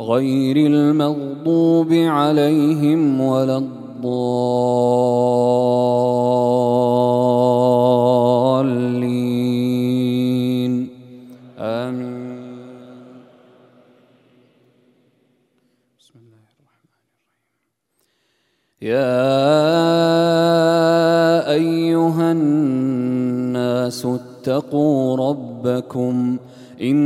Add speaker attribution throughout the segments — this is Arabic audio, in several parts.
Speaker 1: غير المغضوب عليهم ولا الضالين. آمين. بسم الله الرحمن الرحيم يا أيها الناس اتقوا ربكم إن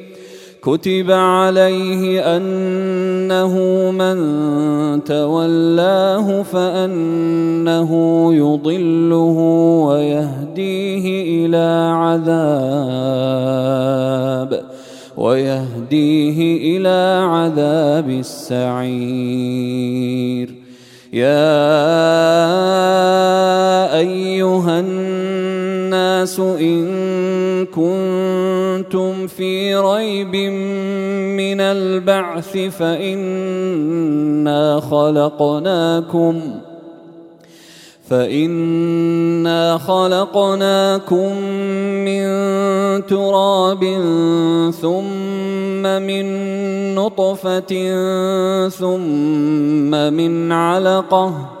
Speaker 1: كتب عليه أنه من تولاه فأنه يضله ويهديه إلى عذاب ويهديه إلى عذاب السعير. يا أيها الناس إن كنتم في ريب من البعث فإنا خلقناكم فإنا خلقناكم من تراب ثم من نطفة ثم من علقة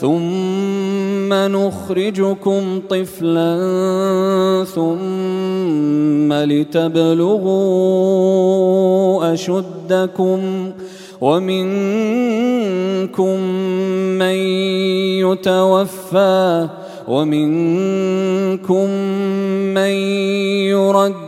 Speaker 1: ثم نخرجكم طفلا ثم لتبلغوا أشدكم ۖ ومنكم من يتوفى ومنكم من يرد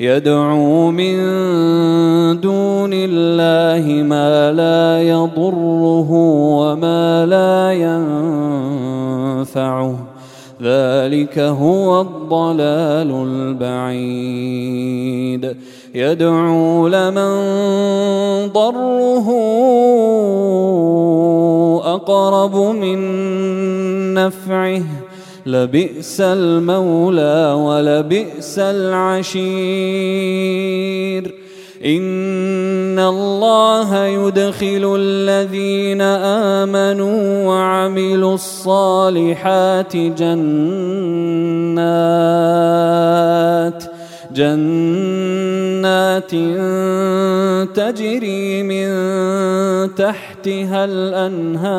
Speaker 1: يدعو من دون الله ما لا يضره وما لا ينفعه. ذلك هو الضلال البعيد. يدعو لمن ضره أقرب من نفعه. لبئس المولى ولبئس العشير. إن الله يدخل الذين آمنوا وعملوا الصالحات جنات جنات تجري من تحتها الأنهار.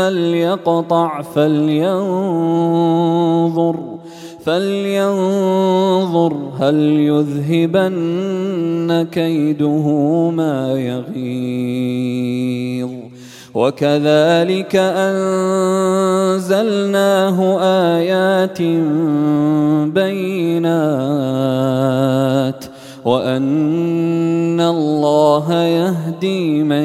Speaker 1: ليقطع فلينظر فلينظر هل يذهبن كيده ما يغيظ. وكذلك أنزلناه آيات بينات وأن الله يهدي من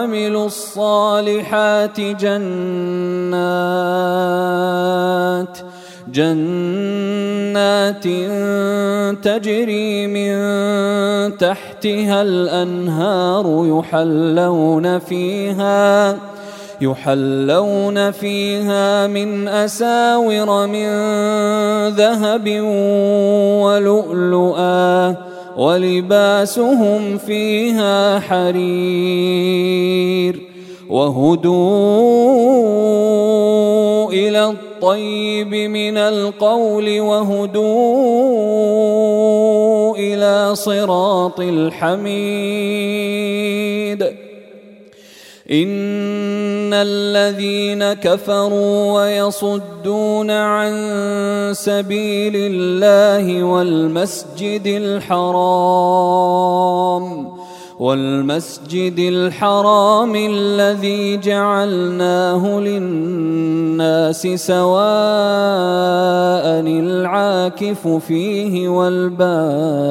Speaker 1: وعملوا الصالحات جنات جنات تجري من تحتها الأنهار يحلون فيها يحلون فيها من أساور من ذهب ولؤلؤا. ولباسهم فيها حرير وهدوا إلى الطيب من القول وهدوا إلى صراط الحميد ان الذين كفروا ويصدون عن سبيل الله والمسجد الحرام والمسجد الحرام الذي جعلناه للناس سواء العاكف فيه والباد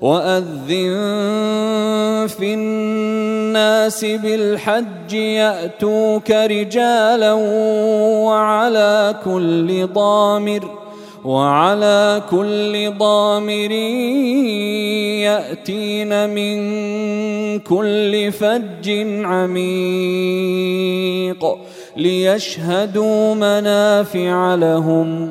Speaker 1: وأذن في الناس بالحج يأتوك رجالا وعلى كل ضامر وعلى كل ضامر يأتين من كل فج عميق ليشهدوا منافع لهم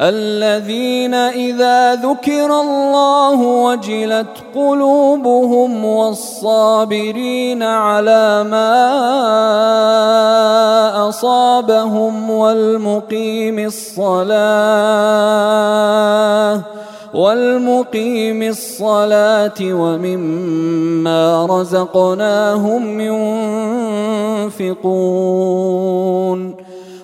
Speaker 1: الذين إذا ذكر الله وجلت قلوبهم والصابرين على ما أصابهم والمقيم الصلاة والمقيم الصلاة ومما رزقناهم ينفقون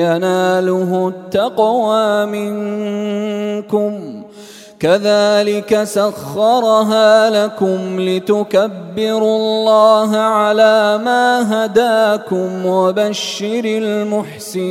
Speaker 1: يناله التقوى منكم كذلك سخرها لكم لتكبروا الله على ما هداكم وبشر المحسنين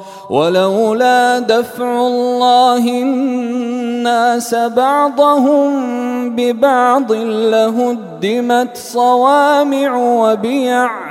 Speaker 1: ولولا دفع الله الناس بعضهم ببعض لهدمت صوامع وبيع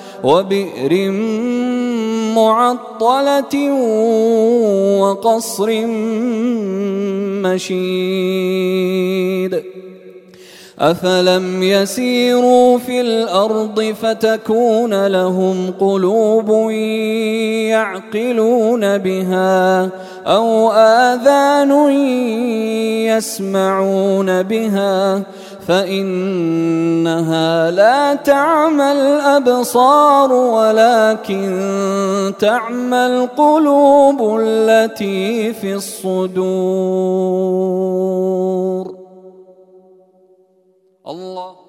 Speaker 1: وبئر معطلة وقصر مشيد. أفلم يسيروا في الأرض فتكون لهم قلوب يعقلون بها أو آذان يسمعون بها فإنها لا تعمى الأبصار ولكن تعمى القلوب التي في الصدور. الله